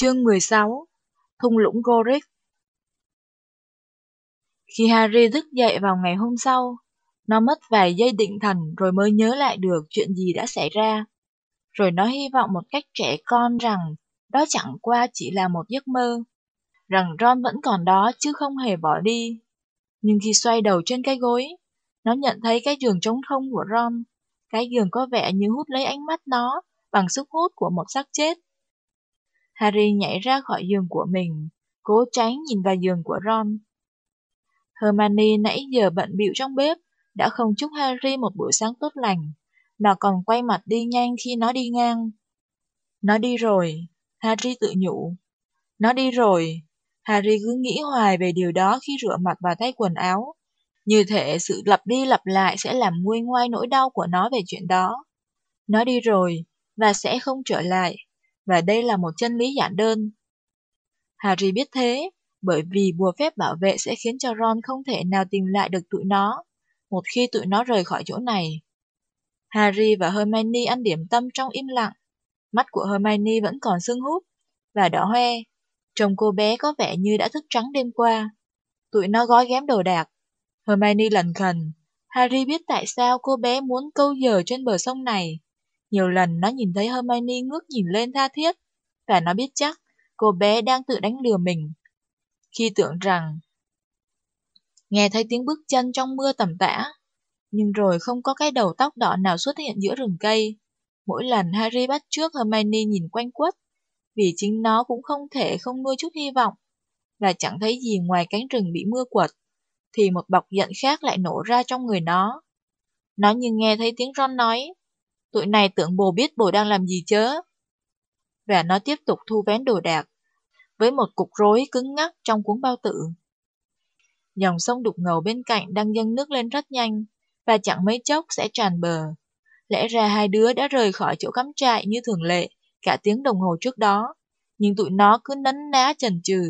Chương 16 Thung lũng Gorick Khi Harry thức dậy vào ngày hôm sau, nó mất vài giây định thần rồi mới nhớ lại được chuyện gì đã xảy ra. Rồi nó hy vọng một cách trẻ con rằng đó chẳng qua chỉ là một giấc mơ, rằng Ron vẫn còn đó chứ không hề bỏ đi. Nhưng khi xoay đầu trên cái gối, nó nhận thấy cái giường trống không của Ron. Cái giường có vẻ như hút lấy ánh mắt nó bằng sức hút của một xác chết. Harry nhảy ra khỏi giường của mình, cố tránh nhìn vào giường của Ron. Hermione nãy giờ bận bịu trong bếp, đã không chúc Harry một buổi sáng tốt lành, mà còn quay mặt đi nhanh khi nó đi ngang. Nó đi rồi, Harry tự nhủ. Nó đi rồi, Harry cứ nghĩ hoài về điều đó khi rửa mặt và thay quần áo. Như thể sự lặp đi lặp lại sẽ làm nguôi ngoai nỗi đau của nó về chuyện đó. Nó đi rồi, và sẽ không trở lại và đây là một chân lý giản đơn. Harry biết thế, bởi vì bùa phép bảo vệ sẽ khiến cho Ron không thể nào tìm lại được tụi nó, một khi tụi nó rời khỏi chỗ này. Harry và Hermione ăn điểm tâm trong im lặng. Mắt của Hermione vẫn còn sưng húp và đỏ hoe. Trông cô bé có vẻ như đã thức trắng đêm qua. Tụi nó gói ghém đồ đạc. Hermione lần khần. Harry biết tại sao cô bé muốn câu giờ trên bờ sông này. Nhiều lần nó nhìn thấy Hermione ngước nhìn lên tha thiết, và nó biết chắc cô bé đang tự đánh lừa mình. Khi tưởng rằng nghe thấy tiếng bước chân trong mưa tầm tã, nhưng rồi không có cái đầu tóc đỏ nào xuất hiện giữa rừng cây. Mỗi lần Harry bắt trước Hermione nhìn quanh quất, vì chính nó cũng không thể không nuôi chút hy vọng, và chẳng thấy gì ngoài cánh rừng bị mưa quật, thì một bọc giận khác lại nổ ra trong người nó. Nó như nghe thấy tiếng Ron nói, Tụi này tưởng bồ biết bồ đang làm gì chớ. Và nó tiếp tục thu vén đồ đạc, với một cục rối cứng ngắc trong cuốn bao tử. Dòng sông đục ngầu bên cạnh đang dâng nước lên rất nhanh, và chẳng mấy chốc sẽ tràn bờ. Lẽ ra hai đứa đã rời khỏi chỗ cắm trại như thường lệ cả tiếng đồng hồ trước đó, nhưng tụi nó cứ nấn ná chần chừ.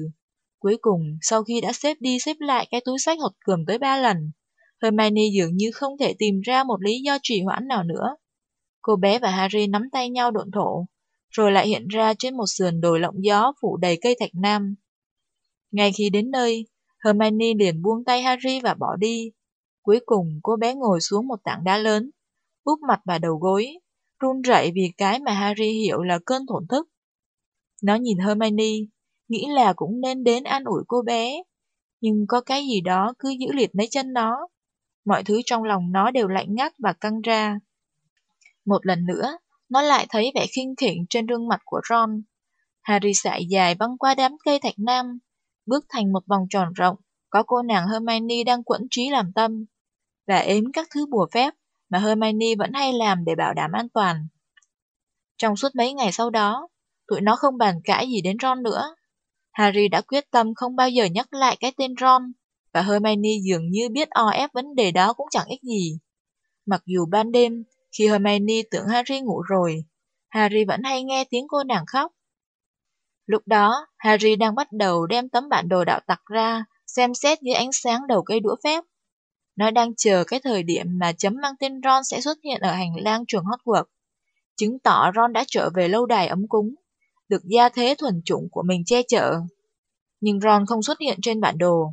Cuối cùng, sau khi đã xếp đi xếp lại cái túi sách hột cườm tới ba lần, Hermione dường như không thể tìm ra một lý do trì hoãn nào nữa. Cô bé và Harry nắm tay nhau độn thổ, rồi lại hiện ra trên một sườn đồi lộng gió phủ đầy cây thạch nam. Ngay khi đến nơi, Hermione liền buông tay Harry và bỏ đi. Cuối cùng cô bé ngồi xuống một tảng đá lớn, úp mặt vào đầu gối, run rẩy vì cái mà Harry hiểu là cơn thổn thức. Nó nhìn Hermione, nghĩ là cũng nên đến an ủi cô bé, nhưng có cái gì đó cứ giữ liệt lấy chân nó. Mọi thứ trong lòng nó đều lạnh ngắt và căng ra. Một lần nữa, nó lại thấy vẻ khinh khỉnh trên gương mặt của Ron. Harry sải dài băng qua đám cây thạch nam, bước thành một vòng tròn rộng, có cô nàng Hermione đang quẫn trí làm tâm, và ếm các thứ bùa phép mà Hermione vẫn hay làm để bảo đảm an toàn. Trong suốt mấy ngày sau đó, tụi nó không bàn cãi gì đến Ron nữa. Harry đã quyết tâm không bao giờ nhắc lại cái tên Ron, và Hermione dường như biết o ép vấn đề đó cũng chẳng ích gì. Mặc dù ban đêm, khi Hermione tưởng Harry ngủ rồi, Harry vẫn hay nghe tiếng cô nàng khóc. Lúc đó, Harry đang bắt đầu đem tấm bản đồ đạo tặc ra, xem xét dưới ánh sáng đầu cây đũa phép. Nó đang chờ cái thời điểm mà chấm mang tên Ron sẽ xuất hiện ở hành lang trường Hogwarts, chứng tỏ Ron đã trở về lâu đài ấm cúng, được gia thế thuần chủng của mình che chở. Nhưng Ron không xuất hiện trên bản đồ,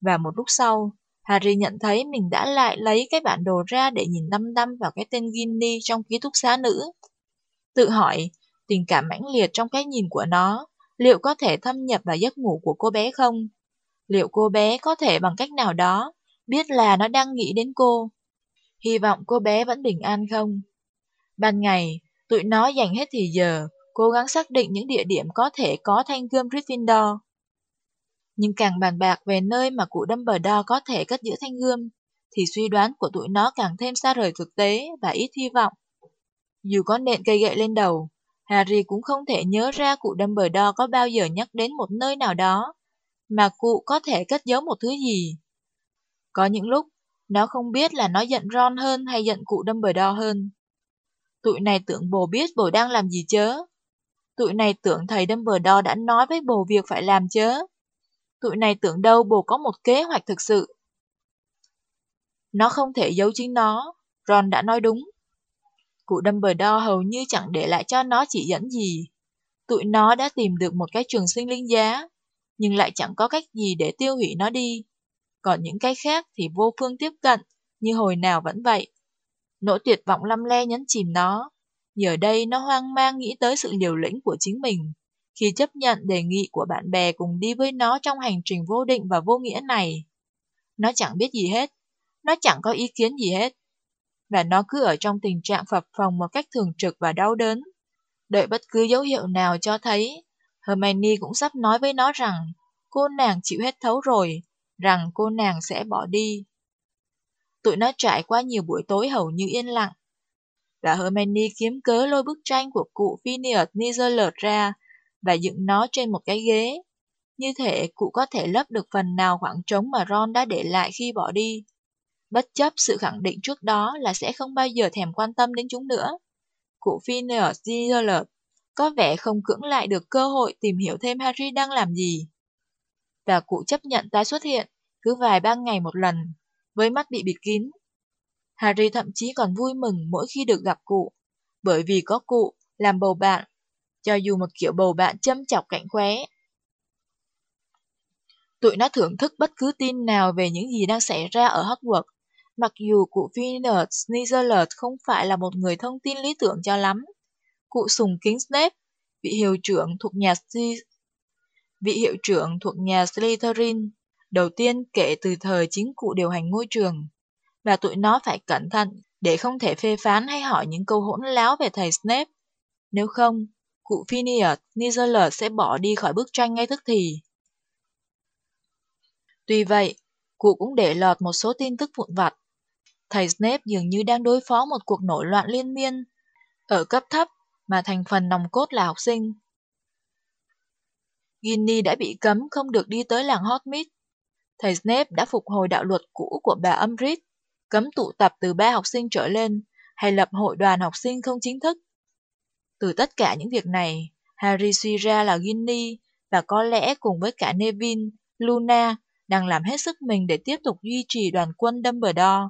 và một lúc sau, Harry nhận thấy mình đã lại lấy cái bản đồ ra để nhìn đăm đăm vào cái tên Ginny trong ký túc xá nữ. Tự hỏi, tình cảm mãnh liệt trong cái nhìn của nó, liệu có thể thâm nhập vào giấc ngủ của cô bé không? Liệu cô bé có thể bằng cách nào đó biết là nó đang nghĩ đến cô? Hy vọng cô bé vẫn bình an không? Ban ngày, tụi nó dành hết thì giờ, cố gắng xác định những địa điểm có thể có thanh gươm Gryffindor. Nhưng càng bàn bạc về nơi mà cụ Dumbledore có thể cất giữ thanh gươm, thì suy đoán của tụi nó càng thêm xa rời thực tế và ít hy vọng. Dù có nện cây gậy lên đầu, Harry cũng không thể nhớ ra cụ Dumbledore có bao giờ nhắc đến một nơi nào đó, mà cụ có thể cất giấu một thứ gì. Có những lúc, nó không biết là nó giận Ron hơn hay giận cụ Dumbledore hơn. Tụi này tưởng bồ biết bồ đang làm gì chớ. Tụi này tưởng thầy Dumbledore đã nói với bồ việc phải làm chớ. Tụi này tưởng đâu bồ có một kế hoạch thực sự. Nó không thể giấu chính nó, Ron đã nói đúng. Cụ Dumbledore hầu như chẳng để lại cho nó chỉ dẫn gì. Tụi nó đã tìm được một cái trường sinh linh giá, nhưng lại chẳng có cách gì để tiêu hủy nó đi. Còn những cái khác thì vô phương tiếp cận, như hồi nào vẫn vậy. Nỗi tuyệt vọng lăm le nhấn chìm nó. Giờ đây nó hoang mang nghĩ tới sự liều lĩnh của chính mình, khi chấp nhận đề nghị của bạn bè cùng đi với nó trong hành trình vô định và vô nghĩa này. Nó chẳng biết gì hết, nó chẳng có ý kiến gì hết. Và nó cứ ở trong tình trạng phập phồng một cách thường trực và đau đớn, đợi bất cứ dấu hiệu nào cho thấy Hermione cũng sắp nói với nó rằng cô nàng chịu hết thấu rồi, rằng cô nàng sẽ bỏ đi. Tụi nó trải qua nhiều buổi tối hầu như yên lặng, và Hermione kiếm cớ lôi bức tranh của cụ Phineas Nizzler ra và dựng nó trên một cái ghế. Như thể cụ có thể lấp được phần nào khoảng trống mà Ron đã để lại khi bỏ đi. Bất chấp sự khẳng định trước đó là sẽ không bao giờ thèm quan tâm đến chúng nữa. Cụ Phineas Gillard có vẻ không cưỡng lại được cơ hội tìm hiểu thêm Harry đang làm gì. Và cụ chấp nhận tái xuất hiện, cứ vài ba ngày một lần, với mắt bị bịt kín. Harry thậm chí còn vui mừng mỗi khi được gặp cụ, bởi vì có cụ làm bầu bạn, cho dù một kiểu bầu bạn châm chọc cạnh khóe. Tụi nó thưởng thức bất cứ tin nào về những gì đang xảy ra ở Hogwarts, mặc dù cụ Phineas Sneezerlet không phải là một người thông tin lý tưởng cho lắm. Cụ sùng kính Snape, vị hiệu trưởng thuộc nhà vị hiệu trưởng thuộc nhà Slytherin, đầu tiên kể từ thời chính cụ điều hành ngôi trường, và tụi nó phải cẩn thận để không thể phê phán hay hỏi những câu hỗn láo về thầy Snape. Nếu không, cụ Phineas Nizola sẽ bỏ đi khỏi bức tranh ngay tức thì. Tuy vậy, cụ cũng để lọt một số tin tức vụn vặt. Thầy Snape dường như đang đối phó một cuộc nổi loạn liên miên ở cấp thấp mà thành phần nòng cốt là học sinh. Ginny đã bị cấm không được đi tới làng Hogsmeade. Thầy Snape đã phục hồi đạo luật cũ của bà Umbridge, cấm tụ tập từ ba học sinh trở lên, hay lập hội đoàn học sinh không chính thức. Từ tất cả những việc này, Harry suy ra là Ginny và có lẽ cùng với cả Neville, Luna đang làm hết sức mình để tiếp tục duy trì đoàn quân Dumbledore.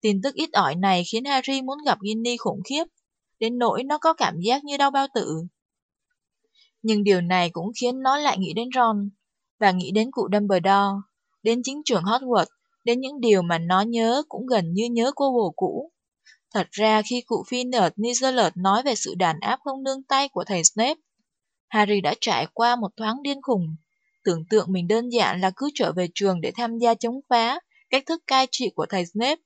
Tin tức ít ỏi này khiến Harry muốn gặp Ginny khủng khiếp, đến nỗi nó có cảm giác như đau bao tử. Nhưng điều này cũng khiến nó lại nghĩ đến Ron, và nghĩ đến cụ Dumbledore, đến chính trường Hogwarts, đến những điều mà nó nhớ cũng gần như nhớ cô bồ cũ. Thật ra khi cụ Phineas Nizolet nói về sự đàn áp không nương tay của thầy Snape, Harry đã trải qua một thoáng điên khùng, tưởng tượng mình đơn giản là cứ trở về trường để tham gia chống phá cách thức cai trị của thầy Snape,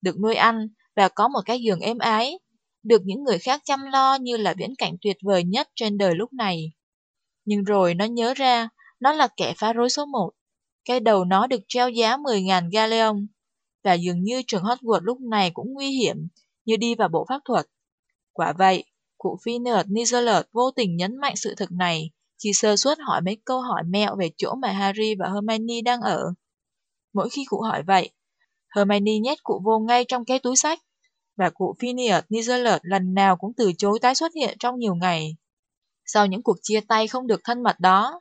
được nuôi ăn và có một cái giường êm ái, được những người khác chăm lo như là viễn cảnh tuyệt vời nhất trên đời lúc này. Nhưng rồi nó nhớ ra, nó là kẻ phá rối số một. Cái đầu nó được treo giá 10.000 galleon, và dường như trường Hogwarts lúc này cũng nguy hiểm, như đi vào bộ pháp thuật. Quả vậy, cụ Phineas Nizolet vô tình nhấn mạnh sự thực này khi sơ suất hỏi mấy câu hỏi mẹo về chỗ mà Harry và Hermione đang ở. Mỗi khi cụ hỏi vậy, Hermione nhét cụ vô ngay trong cái túi sách và cụ Phineas Nizolet lần nào cũng từ chối tái xuất hiện trong nhiều ngày. Sau những cuộc chia tay không được thân mật đó.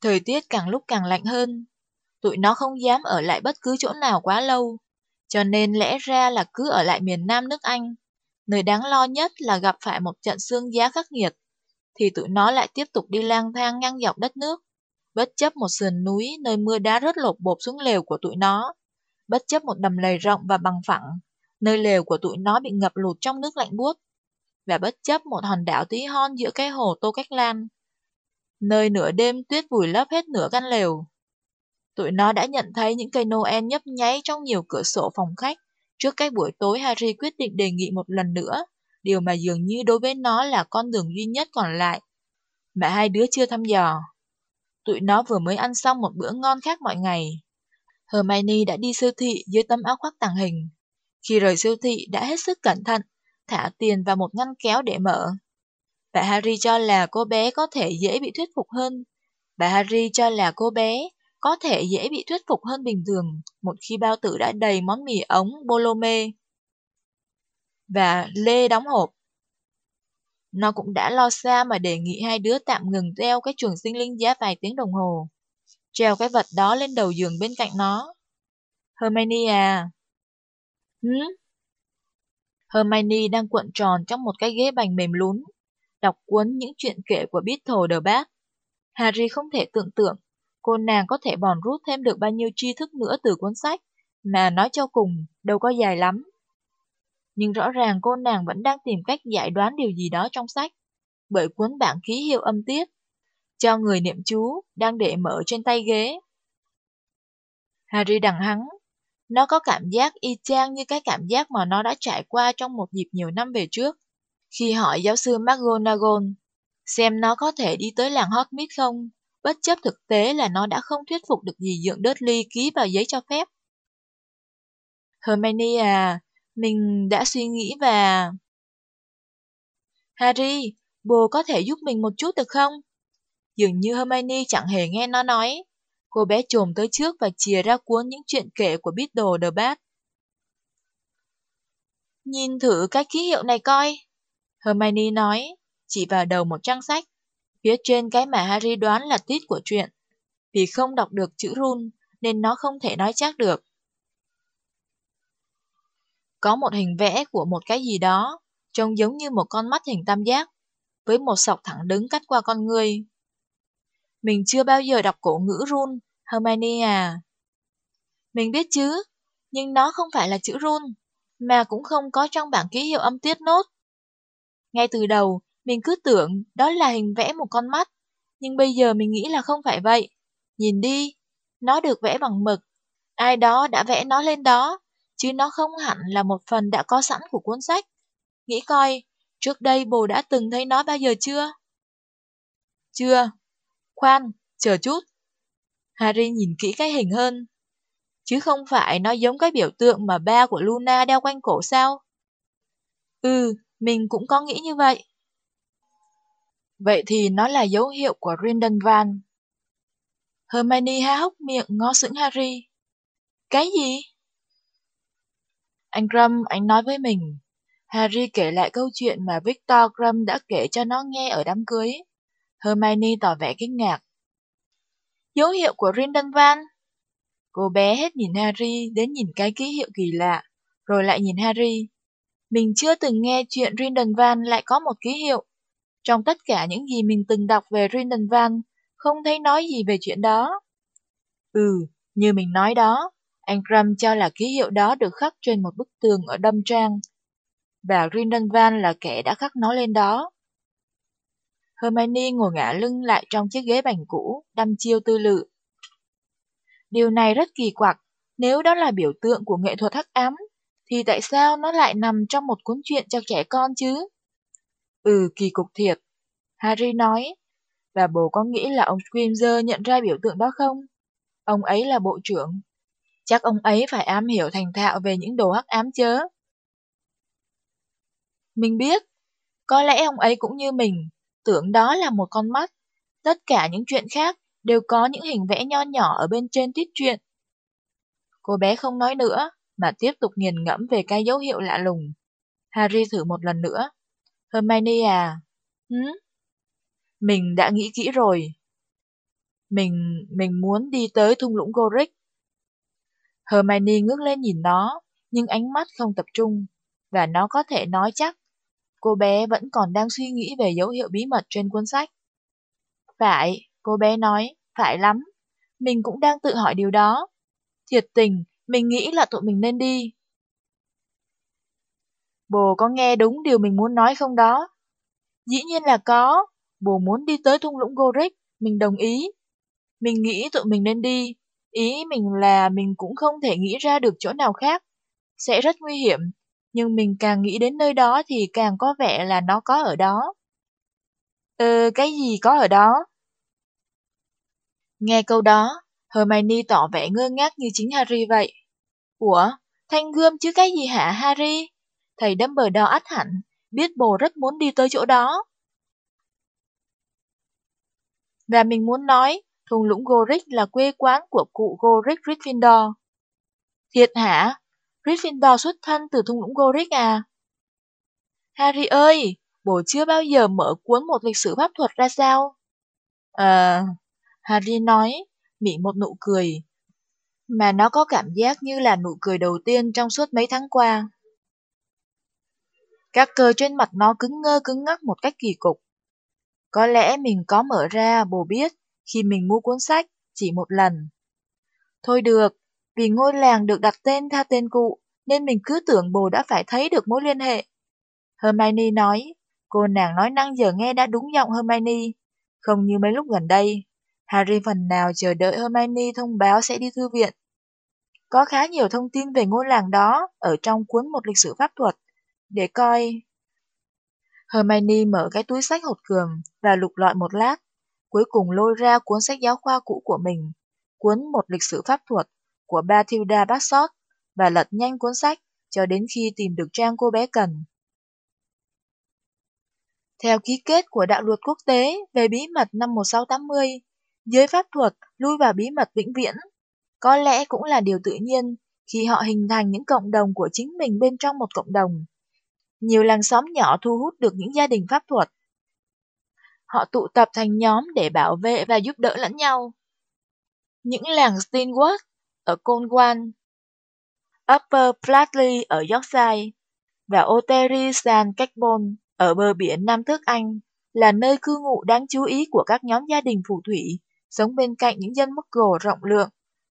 Thời tiết càng lúc càng lạnh hơn. Tụi nó không dám ở lại bất cứ chỗ nào quá lâu, cho nên lẽ ra là cứ ở lại miền Nam nước Anh. Nơi đáng lo nhất là gặp phải một trận xương giá khắc nghiệt, thì tụi nó lại tiếp tục đi lang thang ngang dọc đất nước, bất chấp một sườn núi nơi mưa đá rớt lột bột xuống lều của tụi nó bất chấp một đầm lầy rộng và bằng phẳng, nơi lều của tụi nó bị ngập lụt trong nước lạnh buốt, và bất chấp một hòn đảo tí hon giữa cái hồ Tô Cách Lan, nơi nửa đêm tuyết vùi lấp hết nửa căn lều. Tụi nó đã nhận thấy những cây Noel nhấp nháy trong nhiều cửa sổ phòng khách, trước cái buổi tối Harry quyết định đề nghị một lần nữa, điều mà dường như đối với nó là con đường duy nhất còn lại, mà hai đứa chưa thăm dò. Tụi nó vừa mới ăn xong một bữa ngon khác mọi ngày, Hermione đã đi siêu thị dưới tấm áo khoác tàng hình. Khi rời siêu thị đã hết sức cẩn thận, thả tiền vào một ngăn kéo để mở. Bà Harry cho là cô bé có thể dễ bị thuyết phục hơn. Bà Harry cho là cô bé có thể dễ bị thuyết phục hơn bình thường một khi bao tử đã đầy món mì ống bolome và lê đóng hộp. Nó cũng đã lo xa mà đề nghị hai đứa tạm ngừng đeo cái trường sinh linh giá vài tiếng đồng hồ treo cái vật đó lên đầu giường bên cạnh nó. Hermione à? Hứ? Hermione đang cuộn tròn trong một cái ghế bành mềm lún, đọc cuốn những chuyện kể của Beetle the Bat. Harry không thể tưởng tượng cô nàng có thể bòn rút thêm được bao nhiêu tri thức nữa từ cuốn sách, mà nói cho cùng, đâu có dài lắm. Nhưng rõ ràng cô nàng vẫn đang tìm cách giải đoán điều gì đó trong sách, bởi cuốn bảng ký hiệu âm tiết, cho người niệm chú, đang để mở trên tay ghế. Harry đằng hắng, nó có cảm giác y chang như cái cảm giác mà nó đã trải qua trong một dịp nhiều năm về trước, khi hỏi giáo sư McGonagall xem nó có thể đi tới làng Hogsmeade không, bất chấp thực tế là nó đã không thuyết phục được gì dưỡng Dudley ký vào giấy cho phép. Hermione à, mình đã suy nghĩ và... Harry, bồ có thể giúp mình một chút được không? Dường như Hermione chẳng hề nghe nó nói. Cô bé trồm tới trước và chìa ra cuốn những chuyện kể của Beedle the Bat. Nhìn thử cái ký hiệu này coi. Hermione nói, chỉ vào đầu một trang sách. Phía trên cái mà Harry đoán là tít của chuyện. Vì không đọc được chữ run, nên nó không thể nói chắc được. Có một hình vẽ của một cái gì đó, trông giống như một con mắt hình tam giác, với một sọc thẳng đứng cắt qua con người. Mình chưa bao giờ đọc cổ ngữ run, Hermione à. Mình biết chứ, nhưng nó không phải là chữ run, mà cũng không có trong bảng ký hiệu âm tiết nốt. Ngay từ đầu, mình cứ tưởng đó là hình vẽ một con mắt, nhưng bây giờ mình nghĩ là không phải vậy. Nhìn đi, nó được vẽ bằng mực, ai đó đã vẽ nó lên đó, chứ nó không hẳn là một phần đã có sẵn của cuốn sách. Nghĩ coi, trước đây bồ đã từng thấy nó bao giờ chưa? Chưa. Khoan, chờ chút. Harry nhìn kỹ cái hình hơn. Chứ không phải nó giống cái biểu tượng mà ba của Luna đeo quanh cổ sao? Ừ, mình cũng có nghĩ như vậy. Vậy thì nó là dấu hiệu của Grindelwald. Hermione há hốc miệng ngó sững Harry. Cái gì? Anh Grum, anh nói với mình. Harry kể lại câu chuyện mà Victor Grum đã kể cho nó nghe ở đám cưới. Hermione tỏ vẻ kinh ngạc. Dấu hiệu của Grindelwald? Cô bé hết nhìn Harry đến nhìn cái ký hiệu kỳ lạ, rồi lại nhìn Harry. Mình chưa từng nghe chuyện Grindelwald lại có một ký hiệu. Trong tất cả những gì mình từng đọc về Grindelwald, không thấy nói gì về chuyện đó. Ừ, như mình nói đó, Angram cho là ký hiệu đó được khắc trên một bức tường ở Đâm Trang, và Grindelwald là kẻ đã khắc nó lên đó. Hermione ngồi ngả lưng lại trong chiếc ghế bành cũ, đăm chiêu tư lự. Điều này rất kỳ quặc, nếu đó là biểu tượng của nghệ thuật hắc ám, thì tại sao nó lại nằm trong một cuốn truyện cho trẻ con chứ? Ừ, kỳ cục thiệt. Harry nói, và bố có nghĩ là ông Scrimger nhận ra biểu tượng đó không? Ông ấy là bộ trưởng. Chắc ông ấy phải am hiểu thành thạo về những đồ hắc ám chớ. Mình biết, có lẽ ông ấy cũng như mình, tưởng đó là một con mắt. Tất cả những chuyện khác đều có những hình vẽ nho nhỏ ở bên trên tiết truyện. Cô bé không nói nữa, mà tiếp tục nghiền ngẫm về cái dấu hiệu lạ lùng. Harry thử một lần nữa. Hermione à? Hứ? Mình đã nghĩ kỹ rồi. Mình, mình muốn đi tới thung lũng Gorick. Hermione ngước lên nhìn nó, nhưng ánh mắt không tập trung, và nó có thể nói chắc. Cô bé vẫn còn đang suy nghĩ về dấu hiệu bí mật trên cuốn sách. Phải, cô bé nói, phải lắm. Mình cũng đang tự hỏi điều đó. Thiệt tình, mình nghĩ là tụi mình nên đi. Bồ có nghe đúng điều mình muốn nói không đó? Dĩ nhiên là có. Bồ muốn đi tới thung lũng Gorik mình đồng ý. Mình nghĩ tụi mình nên đi. Ý mình là mình cũng không thể nghĩ ra được chỗ nào khác. Sẽ rất nguy hiểm, nhưng mình càng nghĩ đến nơi đó thì càng có vẻ là nó có ở đó. ừ cái gì có ở đó? Nghe câu đó, Hermione tỏ vẻ ngơ ngác như chính Harry vậy. Ủa, thanh gươm chứ cái gì hả Harry? Thầy đâm bờ đo át hẳn, biết bồ rất muốn đi tới chỗ đó. Và mình muốn nói, thung lũng Gorick là quê quán của cụ Gorick Gryffindor. Thiệt hả? Gryffindor xuất thân từ thung lũng Gorick à? Harry ơi, bố chưa bao giờ mở cuốn một lịch sử pháp thuật ra sao? Ờ, Harry nói, mỉm một nụ cười, mà nó có cảm giác như là nụ cười đầu tiên trong suốt mấy tháng qua. Các cơ trên mặt nó cứng ngơ cứng ngắc một cách kỳ cục. Có lẽ mình có mở ra, bồ biết, khi mình mua cuốn sách, chỉ một lần. Thôi được, vì ngôi làng được đặt tên theo tên cụ, nên mình cứ tưởng bồ đã phải thấy được mối liên hệ. Hermione nói, cô nàng nói năng giờ nghe đã đúng giọng Hermione, không như mấy lúc gần đây. Harry phần nào chờ đợi Hermione thông báo sẽ đi thư viện. Có khá nhiều thông tin về ngôi làng đó ở trong cuốn một lịch sử pháp thuật. Để coi... Hermione mở cái túi sách hột cường và lục lọi một lát, cuối cùng lôi ra cuốn sách giáo khoa cũ của mình, cuốn một lịch sử pháp thuật của Bathilda Bassot và lật nhanh cuốn sách cho đến khi tìm được trang cô bé cần. Theo ký kết của đạo luật quốc tế về bí mật năm 1680, giới pháp thuật lui vào bí mật vĩnh viễn. Có lẽ cũng là điều tự nhiên khi họ hình thành những cộng đồng của chính mình bên trong một cộng đồng. Nhiều làng xóm nhỏ thu hút được những gia đình pháp thuật. Họ tụ tập thành nhóm để bảo vệ và giúp đỡ lẫn nhau. Những làng Steenworth ở Cornwall, Upper Flatley ở Yorkshire và Ottery San Carbon ở bờ biển Nam Thức Anh là nơi cư ngụ đáng chú ý của các nhóm gia đình phù thủy sống bên cạnh những dân mức gồ rộng lượng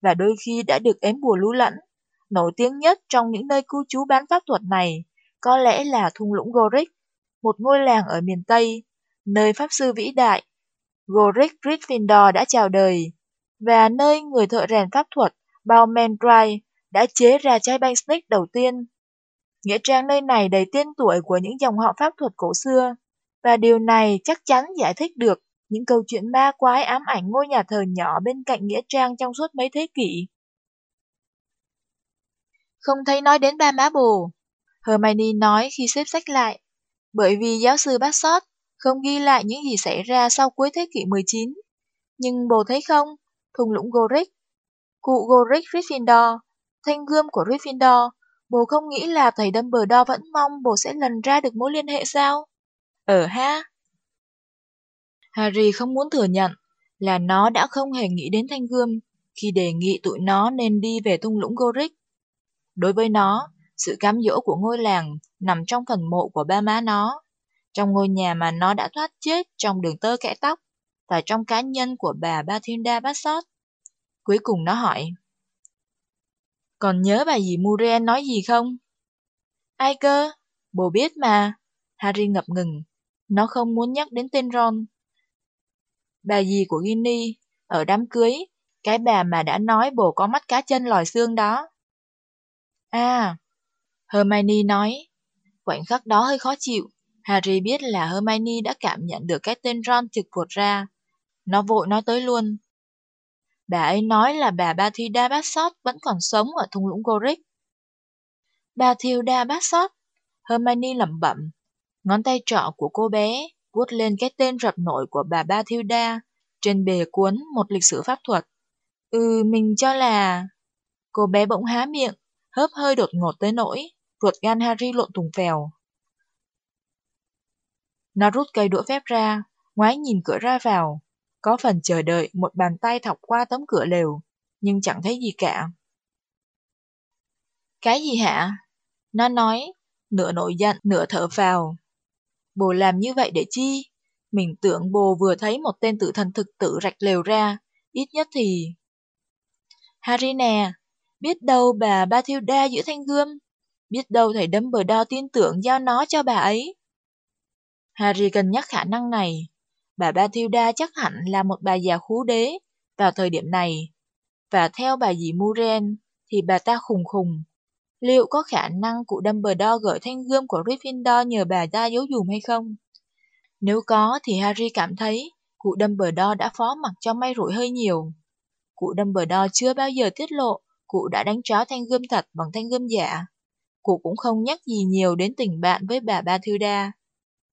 và đôi khi đã được ếm bùa lũ lẫn. Nổi tiếng nhất trong những nơi cư trú bán pháp thuật này có lẽ là thung lũng Gorick, một ngôi làng ở miền Tây, nơi pháp sư vĩ đại Gorick Gryffindor đã chào đời, và nơi người thợ rèn pháp thuật Baumendry đã chế ra trái banh snake đầu tiên. Nghĩa trang nơi này đầy tên tuổi của những dòng họ pháp thuật cổ xưa, và điều này chắc chắn giải thích được những câu chuyện ma quái ám ảnh ngôi nhà thờ nhỏ bên cạnh Nghĩa Trang trong suốt mấy thế kỷ. Không thấy nói đến ba má bồ, Hermione nói khi xếp sách lại, bởi vì giáo sư Bassot không ghi lại những gì xảy ra sau cuối thế kỷ 19. Nhưng bồ thấy không, thung lũng Gorick, cụ Gorick Gryffindor, thanh gươm của Gryffindor, bồ không nghĩ là thầy Dumbledore vẫn mong bồ sẽ lần ra được mối liên hệ sao? Ở ờ ha? Harry không muốn thừa nhận là nó đã không hề nghĩ đến thanh gươm khi đề nghị tụi nó nên đi về thung lũng Gorick. Đối với nó, sự cám dỗ của ngôi làng nằm trong phần mộ của ba má nó, trong ngôi nhà mà nó đã thoát chết trong đường tơ kẽ tóc và trong cá nhân của bà Bathilda Bassot. Cuối cùng nó hỏi, Còn nhớ bà dì Muriel nói gì không? Ai cơ? Bồ biết mà. Harry ngập ngừng. Nó không muốn nhắc đến tên Ron. Bà dì của Ginny, ở đám cưới, cái bà mà đã nói bồ có mắt cá chân lòi xương đó. À, Hermione nói, khoảnh khắc đó hơi khó chịu. Harry biết là Hermione đã cảm nhận được cái tên Ron trực thuộc ra. Nó vội nói tới luôn. Bà ấy nói là bà Bathilda Bassot vẫn còn sống ở thung lũng Gorick. Bathilda Bassot, Hermione lẩm bẩm. Ngón tay trọ của cô bé vuốt lên cái tên rập nổi của bà Bathilda trên bề cuốn một lịch sử pháp thuật. Ừ, mình cho là... Cô bé bỗng há miệng, hớp hơi đột ngột tới nỗi, ruột gan Harry lộn tùng phèo. Nó rút cây đũa phép ra, ngoái nhìn cửa ra vào. Có phần chờ đợi một bàn tay thọc qua tấm cửa lều, nhưng chẳng thấy gì cả. Cái gì hả? Nó nói, nửa nổi giận, nửa thở vào. Bồ làm như vậy để chi? Mình tưởng bồ vừa thấy một tên tử thần thực tử rạch lều ra, ít nhất thì... Harry nè, biết đâu bà Bathilda giữ thanh gươm, biết đâu thầy Dumbledore tin tưởng giao nó cho bà ấy. Harry cân nhắc khả năng này. Bà Bathilda chắc hẳn là một bà già khú đế vào thời điểm này. Và theo bà dì Muren thì bà ta khùng khùng. Liệu có khả năng cụ Dumbledore gửi thanh gươm của Gryffindor nhờ bà ta giấu dùm hay không? Nếu có thì Harry cảm thấy cụ Dumbledore đã phó mặc cho may rủi hơi nhiều. Cụ Dumbledore chưa bao giờ tiết lộ cụ đã đánh tráo thanh gươm thật bằng thanh gươm giả. Cụ cũng không nhắc gì nhiều đến tình bạn với bà Bathilda.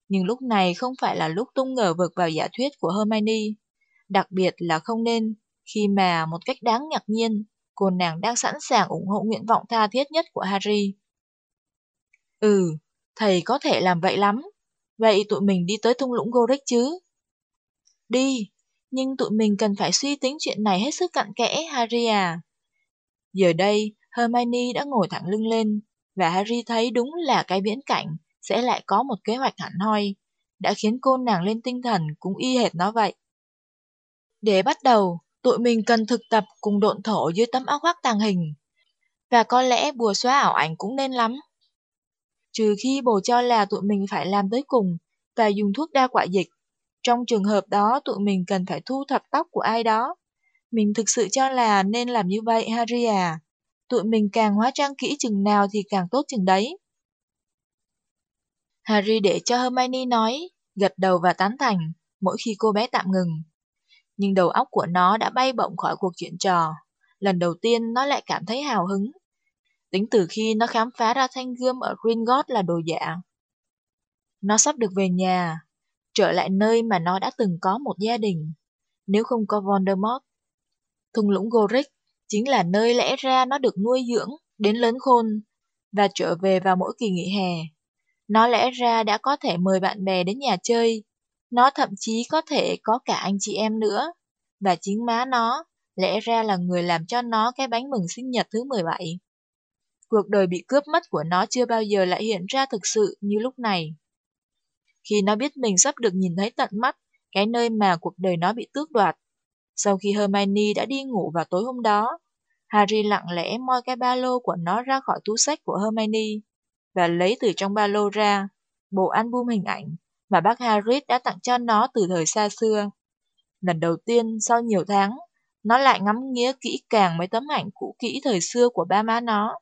Nhưng lúc này không phải là lúc tung ngờ vực vào giả thuyết của Hermione. Đặc biệt là không nên, khi mà một cách đáng ngạc nhiên, cô nàng đang sẵn sàng ủng hộ nguyện vọng tha thiết nhất của Harry. Ừ, thầy có thể làm vậy lắm. Vậy tụi mình đi tới thung lũng Gorick chứ? Đi, nhưng tụi mình cần phải suy tính chuyện này hết sức cặn kẽ, Harry à. Giờ đây, Hermione đã ngồi thẳng lưng lên, và Harry thấy đúng là cái viễn cảnh sẽ lại có một kế hoạch hẳn hoi, đã khiến cô nàng lên tinh thần cũng y hệt nó vậy. Để bắt đầu, tụi mình cần thực tập cùng độn thổ dưới tấm áo khoác tàng hình, và có lẽ bùa xóa ảo ảnh cũng nên lắm. Trừ khi bồ cho là tụi mình phải làm tới cùng và dùng thuốc đa quả dịch. Trong trường hợp đó tụi mình cần phải thu thập tóc của ai đó. Mình thực sự cho là nên làm như vậy Harry à. Tụi mình càng hóa trang kỹ chừng nào thì càng tốt chừng đấy. Harry để cho Hermione nói, gật đầu và tán thành, mỗi khi cô bé tạm ngừng. Nhưng đầu óc của nó đã bay bổng khỏi cuộc chuyện trò. Lần đầu tiên nó lại cảm thấy hào hứng. Tính từ khi nó khám phá ra thanh gươm ở Gringotts là đồ giả. Nó sắp được về nhà, trở lại nơi mà nó đã từng có một gia đình, nếu không có Voldemort. Thung lũng Gorick chính là nơi lẽ ra nó được nuôi dưỡng đến lớn khôn và trở về vào mỗi kỳ nghỉ hè. Nó lẽ ra đã có thể mời bạn bè đến nhà chơi, nó thậm chí có thể có cả anh chị em nữa, và chính má nó lẽ ra là người làm cho nó cái bánh mừng sinh nhật thứ 17. Cuộc đời bị cướp mất của nó chưa bao giờ lại hiện ra thực sự như lúc này. Khi nó biết mình sắp được nhìn thấy tận mắt cái nơi mà cuộc đời nó bị tước đoạt. Sau khi Hermione đã đi ngủ vào tối hôm đó, Harry lặng lẽ moi cái ba lô của nó ra khỏi túi sách của Hermione và lấy từ trong ba lô ra bộ album hình ảnh mà bác Harry đã tặng cho nó từ thời xa xưa. Lần đầu tiên sau nhiều tháng, nó lại ngắm nghía kỹ càng mấy tấm ảnh cũ kỹ thời xưa của ba má nó.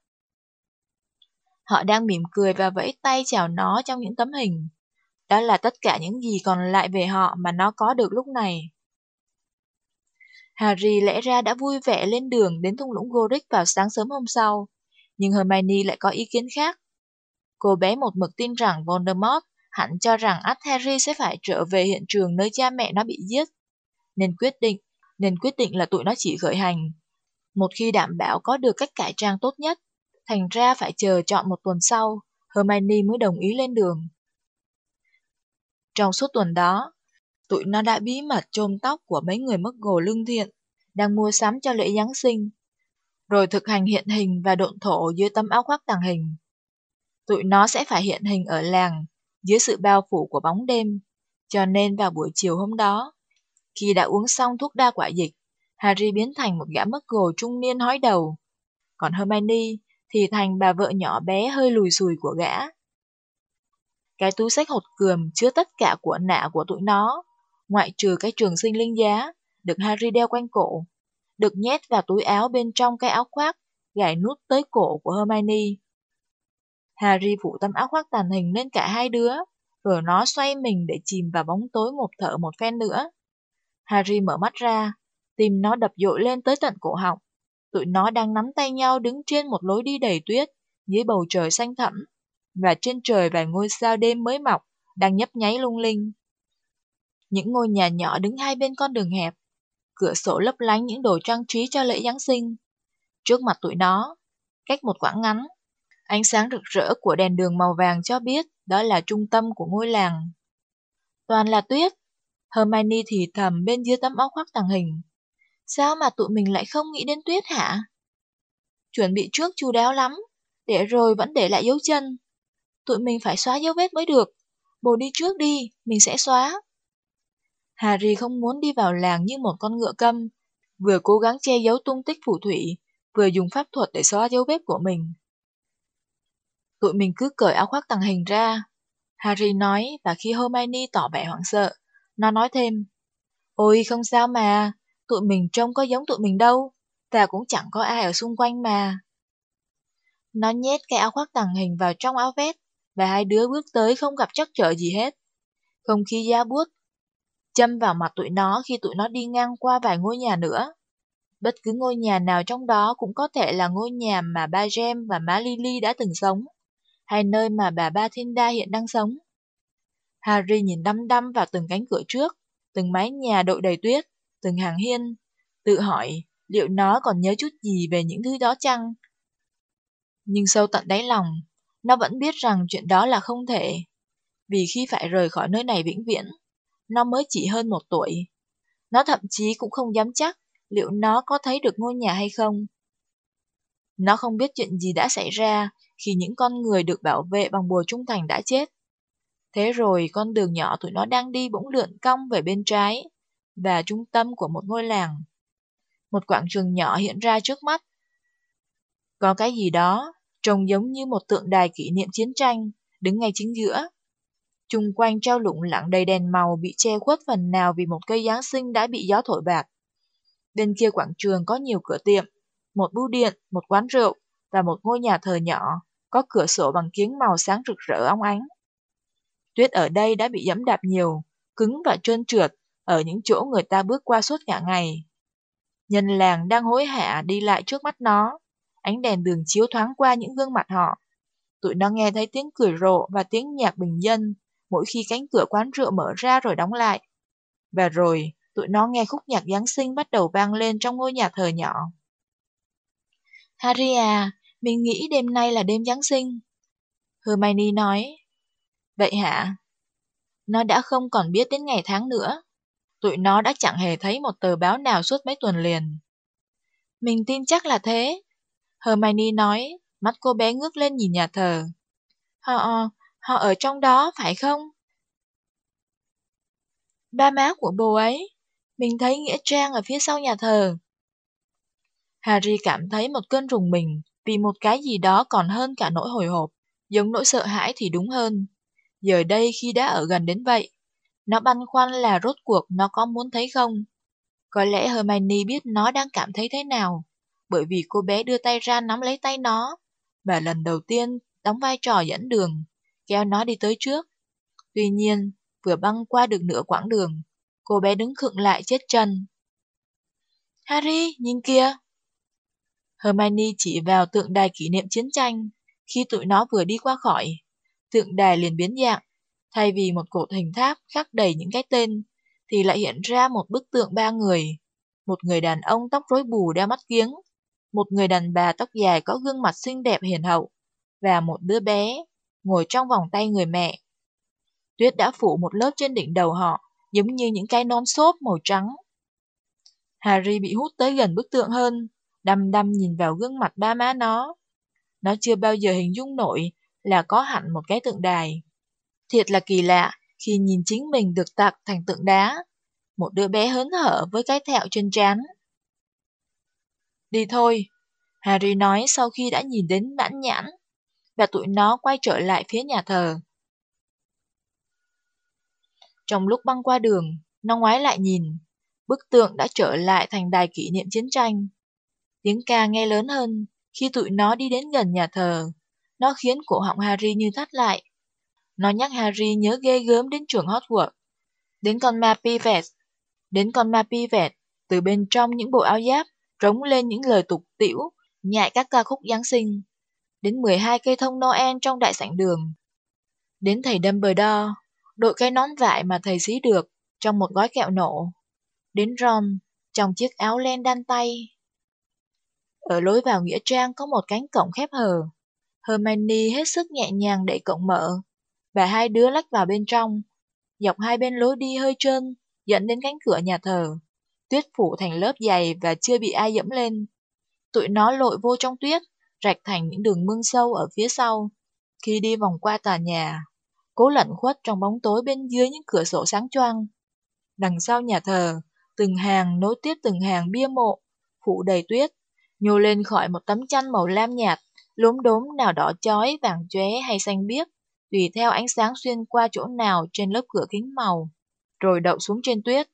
Họ đang mỉm cười và vẫy tay chào nó trong những tấm hình. Đó là tất cả những gì còn lại về họ mà nó có được lúc này. Harry lẽ ra đã vui vẻ lên đường đến thung lũng Gorick vào sáng sớm hôm sau, nhưng Hermione lại có ý kiến khác. Cô bé một mực tin rằng Voldemort hẳn cho rằng ắt Harry sẽ phải trở về hiện trường nơi cha mẹ nó bị giết, nên quyết định nên quyết định là tụi nó chỉ khởi hành. Một khi đảm bảo có được cách cải trang tốt nhất, thành ra phải chờ chọn một tuần sau, Hermione mới đồng ý lên đường. Trong suốt tuần đó, tụi nó đã bí mật chôm tóc của mấy người mất gồ lương thiện, đang mua sắm cho lễ Giáng sinh, rồi thực hành hiện hình và độn thổ dưới tấm áo khoác tàng hình. Tụi nó sẽ phải hiện hình ở làng, dưới sự bao phủ của bóng đêm, cho nên vào buổi chiều hôm đó, khi đã uống xong thuốc đa quả dịch, Harry biến thành một gã mất gồ trung niên hói đầu, còn Hermione thì thành bà vợ nhỏ bé hơi lùi xùi của gã. Cái túi sách hột cườm chứa tất cả của nạ của tụi nó, ngoại trừ cái trường sinh linh giá, được Harry đeo quanh cổ, được nhét vào túi áo bên trong cái áo khoác, gài nút tới cổ của Hermione. Harry phủ tấm áo khoác tàn hình lên cả hai đứa, rồi nó xoay mình để chìm vào bóng tối một thở một phen nữa. Harry mở mắt ra, tim nó đập dội lên tới tận cổ họng. Tụi nó đang nắm tay nhau đứng trên một lối đi đầy tuyết, dưới bầu trời xanh thẳm, và trên trời vài ngôi sao đêm mới mọc, đang nhấp nháy lung linh. Những ngôi nhà nhỏ đứng hai bên con đường hẹp, cửa sổ lấp lánh những đồ trang trí cho lễ Giáng sinh. Trước mặt tụi nó, cách một quãng ngắn, ánh sáng rực rỡ của đèn đường màu vàng cho biết đó là trung tâm của ngôi làng. Toàn là tuyết, Hermione thì thầm bên dưới tấm áo khoác tàng hình. Sao mà tụi mình lại không nghĩ đến tuyết hả? Chuẩn bị trước chu đáo lắm, để rồi vẫn để lại dấu chân. Tụi mình phải xóa dấu vết mới được. Bồ đi trước đi, mình sẽ xóa. Harry không muốn đi vào làng như một con ngựa câm, vừa cố gắng che giấu tung tích phù thủy, vừa dùng pháp thuật để xóa dấu vết của mình. Tụi mình cứ cởi áo khoác tàng hình ra. Harry nói và khi Hermione tỏ vẻ hoảng sợ, nó nói thêm. Ôi không sao mà, tụi mình trông có giống tụi mình đâu, và cũng chẳng có ai ở xung quanh mà. Nó nhét cái áo khoác tàng hình vào trong áo vest, và hai đứa bước tới không gặp chắc trở gì hết. Không khí giá buốt, châm vào mặt tụi nó khi tụi nó đi ngang qua vài ngôi nhà nữa. Bất cứ ngôi nhà nào trong đó cũng có thể là ngôi nhà mà ba Jem và má Lily đã từng sống, hay nơi mà bà Bathinda hiện đang sống. Harry nhìn đăm đăm vào từng cánh cửa trước, từng mái nhà đội đầy tuyết, từng hàng hiên, tự hỏi liệu nó còn nhớ chút gì về những thứ đó chăng? Nhưng sâu tận đáy lòng, nó vẫn biết rằng chuyện đó là không thể, vì khi phải rời khỏi nơi này vĩnh viễn, nó mới chỉ hơn một tuổi. Nó thậm chí cũng không dám chắc liệu nó có thấy được ngôi nhà hay không. Nó không biết chuyện gì đã xảy ra khi những con người được bảo vệ bằng bùa trung thành đã chết. Thế rồi con đường nhỏ tụi nó đang đi bỗng lượn cong về bên trái, và trung tâm của một ngôi làng. Một quảng trường nhỏ hiện ra trước mắt. Có cái gì đó, trông giống như một tượng đài kỷ niệm chiến tranh, đứng ngay chính giữa. Trung quanh treo lủng lẳng đầy đèn màu bị che khuất phần nào vì một cây Giáng sinh đã bị gió thổi bạc. Bên kia quảng trường có nhiều cửa tiệm, một bưu điện, một quán rượu và một ngôi nhà thờ nhỏ, có cửa sổ bằng kiếng màu sáng rực rỡ óng ánh. Tuyết ở đây đã bị dẫm đạp nhiều, cứng và trơn trượt ở những chỗ người ta bước qua suốt cả ngày. Nhân làng đang hối hả đi lại trước mắt nó, ánh đèn đường chiếu thoáng qua những gương mặt họ. Tụi nó nghe thấy tiếng cười rộ và tiếng nhạc bình dân mỗi khi cánh cửa quán rượu mở ra rồi đóng lại. Và rồi, tụi nó nghe khúc nhạc Giáng sinh bắt đầu vang lên trong ngôi nhà thờ nhỏ. Harry à, mình nghĩ đêm nay là đêm Giáng sinh. Hermione nói. Vậy hả? Nó đã không còn biết đến ngày tháng nữa. Tụi nó đã chẳng hề thấy một tờ báo nào suốt mấy tuần liền. Mình tin chắc là thế. Hermione nói, mắt cô bé ngước lên nhìn nhà thờ. Họ, họ ở trong đó phải không? Ba má của bồ ấy, mình thấy Nghĩa Trang ở phía sau nhà thờ. Harry cảm thấy một cơn rùng mình vì một cái gì đó còn hơn cả nỗi hồi hộp, giống nỗi sợ hãi thì đúng hơn. Giờ đây khi đã ở gần đến vậy, nó băn khoăn là rốt cuộc nó có muốn thấy không? Có lẽ Hermione biết nó đang cảm thấy thế nào, bởi vì cô bé đưa tay ra nắm lấy tay nó, và lần đầu tiên đóng vai trò dẫn đường, kéo nó đi tới trước. Tuy nhiên, vừa băng qua được nửa quãng đường, cô bé đứng khựng lại chết chân. Harry, nhìn kìa! Hermione chỉ vào tượng đài kỷ niệm chiến tranh, khi tụi nó vừa đi qua khỏi. Tượng đài liền biến dạng, thay vì một cột hình tháp khắc đầy những cái tên, thì lại hiện ra một bức tượng ba người. Một người đàn ông tóc rối bù đeo mắt kiếng, một người đàn bà tóc dài có gương mặt xinh đẹp hiền hậu, và một đứa bé ngồi trong vòng tay người mẹ. Tuyết đã phủ một lớp trên đỉnh đầu họ, giống như những cái nón xốp màu trắng. Harry bị hút tới gần bức tượng hơn, đăm đăm nhìn vào gương mặt ba má nó. Nó chưa bao giờ hình dung nổi là có hẳn một cái tượng đài. Thiệt là kỳ lạ khi nhìn chính mình được tạc thành tượng đá. Một đứa bé hớn hở với cái thẹo trên trán. Đi thôi, Harry nói sau khi đã nhìn đến mãn nhãn, và tụi nó quay trở lại phía nhà thờ. Trong lúc băng qua đường, nó ngoái lại nhìn, bức tượng đã trở lại thành đài kỷ niệm chiến tranh. Tiếng ca nghe lớn hơn khi tụi nó đi đến gần nhà thờ. Nó khiến cổ họng Harry như thắt lại. Nó nhắc Harry nhớ ghê gớm đến trường Hogwarts. Đến con ma Pivet. Đến con ma Pivet, từ bên trong những bộ áo giáp, trống lên những lời tục tiểu, nhại các ca khúc Giáng sinh. Đến 12 cây thông Noel trong đại sảnh đường. Đến thầy Dumbledore, đội cái nón vải mà thầy xí được trong một gói kẹo nổ. Đến Ron, trong chiếc áo len đan tay. Ở lối vào Nghĩa Trang có một cánh cổng khép hờ. Hermione hết sức nhẹ nhàng đẩy cổng mở, và hai đứa lách vào bên trong. Dọc hai bên lối đi hơi trơn, dẫn đến cánh cửa nhà thờ. Tuyết phủ thành lớp dày và chưa bị ai dẫm lên. Tụi nó lội vô trong tuyết, rạch thành những đường mương sâu ở phía sau. Khi đi vòng qua tòa nhà, cố lẩn khuất trong bóng tối bên dưới những cửa sổ sáng choang. Đằng sau nhà thờ, từng hàng nối tiếp từng hàng bia mộ, phủ đầy tuyết, nhô lên khỏi một tấm chăn màu lam nhạt, lốm đốm nào đỏ chói, vàng chóe hay xanh biếc, tùy theo ánh sáng xuyên qua chỗ nào trên lớp cửa kính màu, rồi đậu xuống trên tuyết.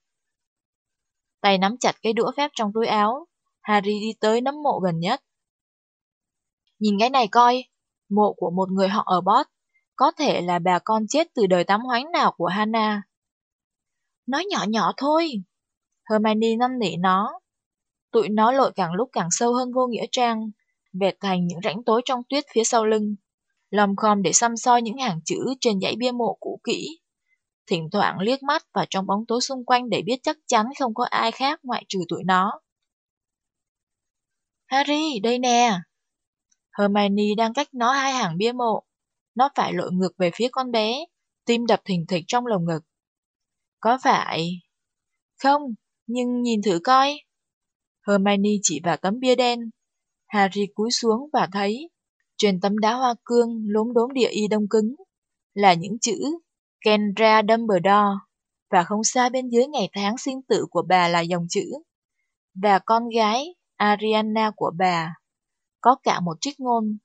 Tay nắm chặt cái đũa phép trong túi áo, Harry đi tới nấm mộ gần nhất. Nhìn cái này coi, mộ của một người họ ở Bot, có thể là bà con chết từ đời tám hoánh nào của Hana. Nói nhỏ nhỏ thôi. Hermione năn nỉ nó. Tụi nó lội càng lúc càng sâu hơn vô nghĩa trang, vẹt thành những rãnh tối trong tuyết phía sau lưng, lom khom để xăm soi những hàng chữ trên dãy bia mộ cũ kỹ. Thỉnh thoảng liếc mắt vào trong bóng tối xung quanh để biết chắc chắn không có ai khác ngoại trừ tụi nó. Harry, đây nè! Hermione đang cách nó hai hàng bia mộ. Nó phải lội ngược về phía con bé, tim đập thình thịch trong lồng ngực. Có phải... Không, nhưng nhìn thử coi. Hermione chỉ vào tấm bia đen. Harry cúi xuống và thấy Trên tấm đá hoa cương lốm đốm địa y đông cứng là những chữ Kendra Dumbledore và không xa bên dưới ngày tháng sinh tử của bà là dòng chữ và con gái Ariana của bà có cả một trích ngôn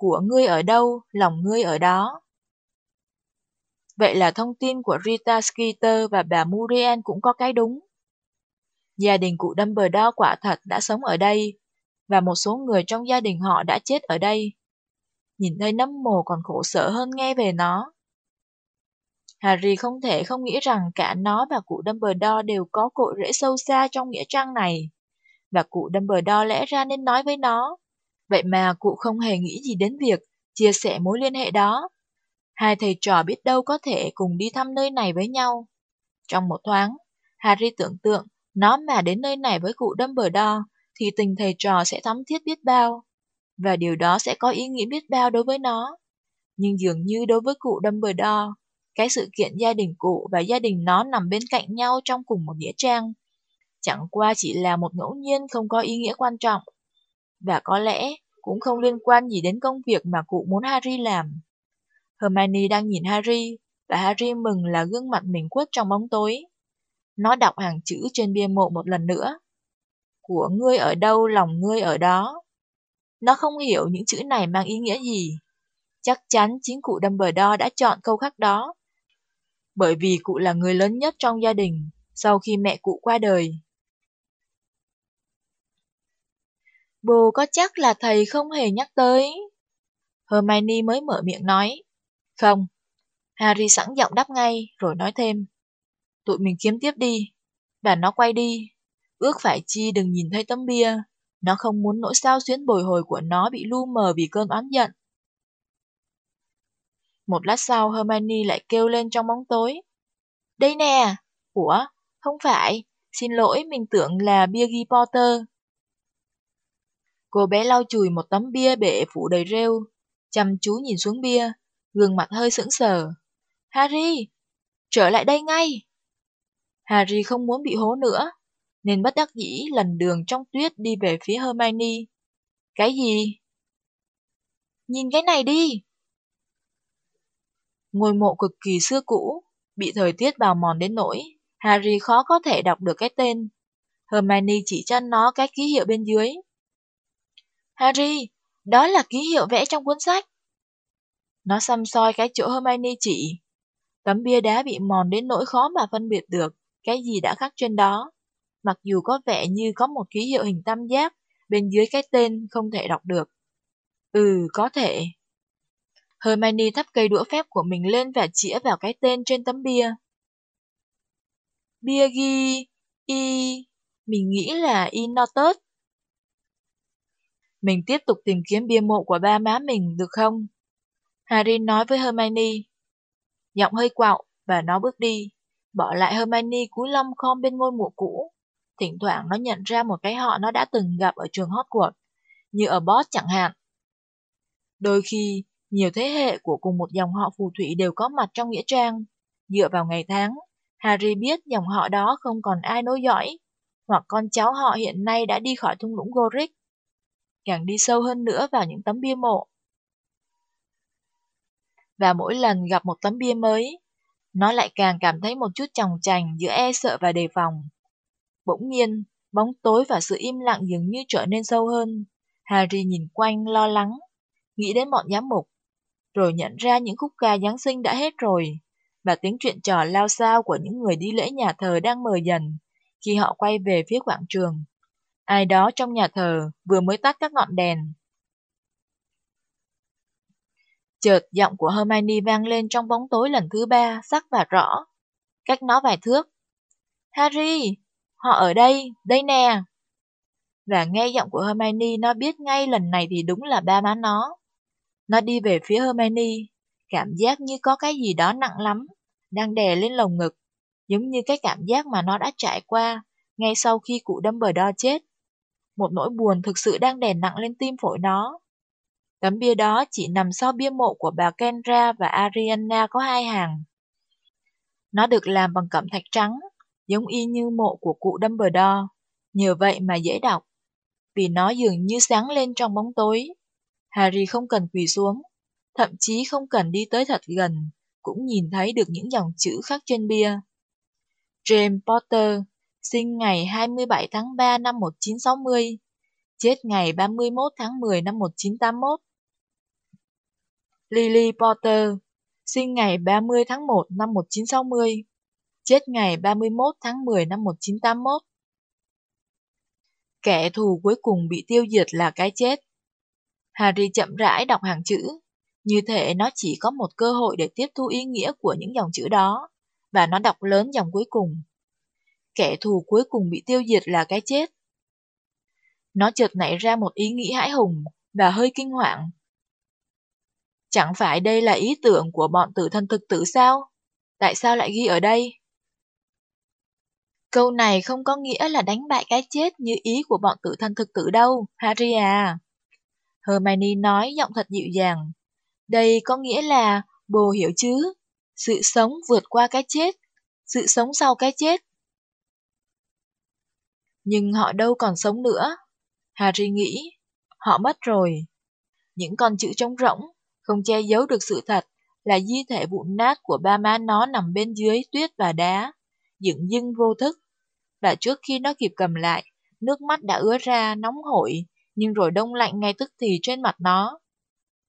của ngươi ở đâu, lòng ngươi ở đó. Vậy là thông tin của Rita Skeeter và bà Muriel cũng có cái đúng. Gia đình cụ Dumbledore quả thật đã sống ở đây, và một số người trong gia đình họ đã chết ở đây. Nhìn thấy nấm mồ còn khổ sở hơn nghe về nó. Harry không thể không nghĩ rằng cả nó và cụ Dumbledore đều có cội rễ sâu xa trong nghĩa trang này. Và cụ Dumbledore lẽ ra nên nói với nó. Vậy mà cụ không hề nghĩ gì đến việc chia sẻ mối liên hệ đó. Hai thầy trò biết đâu có thể cùng đi thăm nơi này với nhau. Trong một thoáng, Harry tưởng tượng nó mà đến nơi này với cụ Dumbledore thì tình thầy trò sẽ thắm thiết biết bao. Và điều đó sẽ có ý nghĩa biết bao đối với nó. Nhưng dường như đối với cụ Dumbledore, cái sự kiện gia đình cụ và gia đình nó nằm bên cạnh nhau trong cùng một nghĩa trang. Chẳng qua chỉ là một ngẫu nhiên không có ý nghĩa quan trọng. Và có lẽ cũng không liên quan gì đến công việc mà cụ muốn Harry làm. Hermione đang nhìn Harry, và Harry mừng là gương mặt mình khuất trong bóng tối. Nó đọc hàng chữ trên bia mộ một lần nữa. Của ngươi ở đâu, lòng ngươi ở đó. Nó không hiểu những chữ này mang ý nghĩa gì. Chắc chắn chính cụ Dumbledore đã chọn câu khắc đó. Bởi vì cụ là người lớn nhất trong gia đình sau khi mẹ cụ qua đời. Bồ có chắc là thầy không hề nhắc tới. Hermione mới mở miệng nói. Không. Harry sẵn giọng đáp ngay, rồi nói thêm. Tụi mình kiếm tiếp đi. Và nó quay đi. Ước phải chi đừng nhìn thấy tấm bia. Nó không muốn nỗi sao xuyến bồi hồi của nó bị lu mờ vì cơn oán giận. Một lát sau Hermione lại kêu lên trong bóng tối. Đây nè! Ủa? Không phải. Xin lỗi, mình tưởng là bia ghi Potter. Cô bé lau chùi một tấm bia bệ phủ đầy rêu, chăm chú nhìn xuống bia, gương mặt hơi sững sờ. Harry! Trở lại đây ngay! Harry không muốn bị hố nữa, nên bất đắc dĩ lần đường trong tuyết đi về phía Hermione. Cái gì? Nhìn cái này đi! Ngôi mộ cực kỳ xưa cũ, bị thời tiết bào mòn đến nỗi, Harry khó có thể đọc được cái tên. Hermione chỉ cho nó cái ký hiệu bên dưới. Harry, đó là ký hiệu vẽ trong cuốn sách. Nó xăm soi cái chỗ Hermione chỉ. Tấm bia đá bị mòn đến nỗi khó mà phân biệt được cái gì đã khắc trên đó. Mặc dù có vẻ như có một ký hiệu hình tam giác bên dưới cái tên không thể đọc được. Ừ, có thể. Hermione thắp cây đũa phép của mình lên và chĩa vào cái tên trên tấm bia. Bia ghi... Y... Mình nghĩ là Inotus. Mình tiếp tục tìm kiếm bia mộ của ba má mình được không? Harry nói với Hermione. Giọng hơi quạo và nó bước đi, bỏ lại Hermione cúi lom khom bên ngôi mộ cũ. Thỉnh thoảng nó nhận ra một cái họ nó đã từng gặp ở trường Hogwarts, như ở Boss chẳng hạn. Đôi khi, nhiều thế hệ của cùng một dòng họ phù thủy đều có mặt trong nghĩa trang. Dựa vào ngày tháng, Harry biết dòng họ đó không còn ai nối dõi, hoặc con cháu họ hiện nay đã đi khỏi thung lũng Gorick. Càng đi sâu hơn nữa vào những tấm bia mộ, và mỗi lần gặp một tấm bia mới, nó lại càng cảm thấy một chút chòng chành giữa e sợ và đề phòng. Bỗng nhiên, bóng tối và sự im lặng dường như trở nên sâu hơn. Harry nhìn quanh lo lắng, nghĩ đến bọn giám mục, rồi nhận ra những khúc ca Giáng sinh đã hết rồi, và tiếng chuyện trò lao sao của những người đi lễ nhà thờ đang mờ dần khi họ quay về phía quảng trường. Ai đó trong nhà thờ vừa mới tắt các ngọn đèn, Chợt giọng của Hermione vang lên trong bóng tối lần thứ ba, sắc và rõ. Cách nó vài thước. Harry, họ ở đây, đây nè. Và nghe giọng của Hermione nó biết ngay lần này thì đúng là ba má nó. Nó đi về phía Hermione, cảm giác như có cái gì đó nặng lắm, đang đè lên lồng ngực, giống như cái cảm giác mà nó đã trải qua ngay sau khi cụ Dumbledore chết. Một nỗi buồn thực sự đang đè nặng lên tim phổi nó. Tấm bia đó chỉ nằm sau bia mộ của bà Kendra và Ariana có hai hàng. Nó được làm bằng cẩm thạch trắng, giống y như mộ của cụ Dumbledore, nhờ vậy mà dễ đọc. vì nó dường như sáng lên trong bóng tối. Harry không cần quỳ xuống, thậm chí không cần đi tới thật gần, cũng nhìn thấy được những dòng chữ khắc trên bia. James Potter, sinh ngày 27 tháng 3 năm 1960, chết ngày 31 tháng 10 năm 1981. Lily Potter, sinh ngày 30 tháng 1 năm 1960, chết ngày 31 tháng 10 năm 1981. Kẻ thù cuối cùng bị tiêu diệt là cái chết. Harry chậm rãi đọc hàng chữ, như thể nó chỉ có một cơ hội để tiếp thu ý nghĩa của những dòng chữ đó, và nó đọc lớn dòng cuối cùng. Kẻ thù cuối cùng bị tiêu diệt là cái chết. Nó chợt nảy ra một ý nghĩ hãi hùng và hơi kinh hoàng. Chẳng phải đây là ý tưởng của bọn tử thân thực tử sao? Tại sao lại ghi ở đây? Câu này không có nghĩa là đánh bại cái chết như ý của bọn tử thân thực tử đâu, Harry à. Hermione nói giọng thật dịu dàng. Đây có nghĩa là, bồ hiểu chứ, sự sống vượt qua cái chết, sự sống sau cái chết. Nhưng họ đâu còn sống nữa. Harry nghĩ, họ mất rồi. Những con chữ trống rỗng, không che giấu được sự thật, là di thể vụn nát của ba má nó nằm bên dưới tuyết và đá, dựng dưng vô thức. Và trước khi nó kịp cầm lại, nước mắt đã ứa ra nóng hổi, nhưng rồi đông lạnh ngay tức thì trên mặt nó.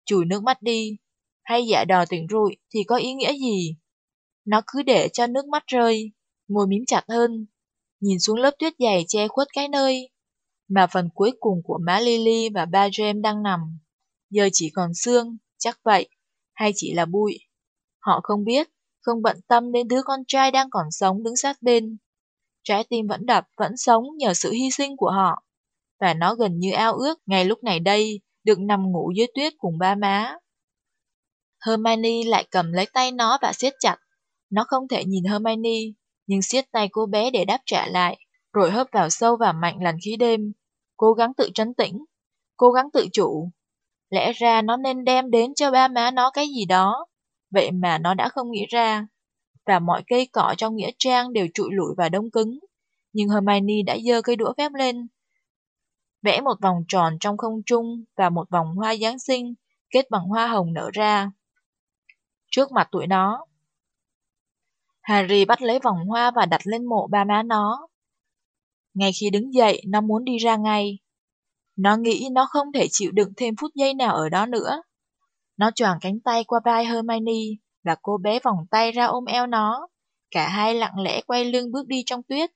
Chùi nước mắt đi, hay giả đò tỉnh rụi thì có ý nghĩa gì? Nó cứ để cho nước mắt rơi, ngồi mím chặt hơn, nhìn xuống lớp tuyết dày che khuất cái nơi mà phần cuối cùng của má Lily và ba James đang nằm. Giờ chỉ còn xương, chắc vậy, hay chỉ là bụi. Họ không biết, không bận tâm đến đứa con trai đang còn sống đứng sát bên. Trái tim vẫn đập, vẫn sống nhờ sự hy sinh của họ. Và nó gần như ao ước ngay lúc này đây được nằm ngủ dưới tuyết cùng ba má. Hermione lại cầm lấy tay nó và siết chặt. Nó không thể nhìn Hermione, nhưng siết tay cô bé để đáp trả lại, rồi hớp vào sâu và mạnh làn khí đêm. Cố gắng tự trấn tĩnh, cố gắng tự chủ. Lẽ ra nó nên đem đến cho ba má nó cái gì đó, vậy mà nó đã không nghĩ ra. Và mọi cây cỏ trong nghĩa trang đều trụi lụi và đông cứng. Nhưng Hermione đã dơ cây đũa phép lên, vẽ một vòng tròn trong không trung và một vòng hoa Giáng sinh kết bằng hoa hồng nở ra. Trước mặt tụi nó, Harry bắt lấy vòng hoa và đặt lên mộ ba má nó. Ngay khi đứng dậy, nó muốn đi ra ngay. Nó nghĩ nó không thể chịu đựng thêm phút giây nào ở đó nữa. Nó choàng cánh tay qua vai Hermione và cô bé vòng tay ra ôm eo nó. Cả hai lặng lẽ quay lưng bước đi trong tuyết,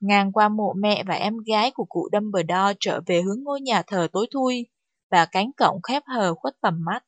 ngang qua mộ mẹ và em gái của cụ Dumbledore trở về hướng ngôi nhà thờ tối thui và cánh cổng khép hờ khuất tầm mắt.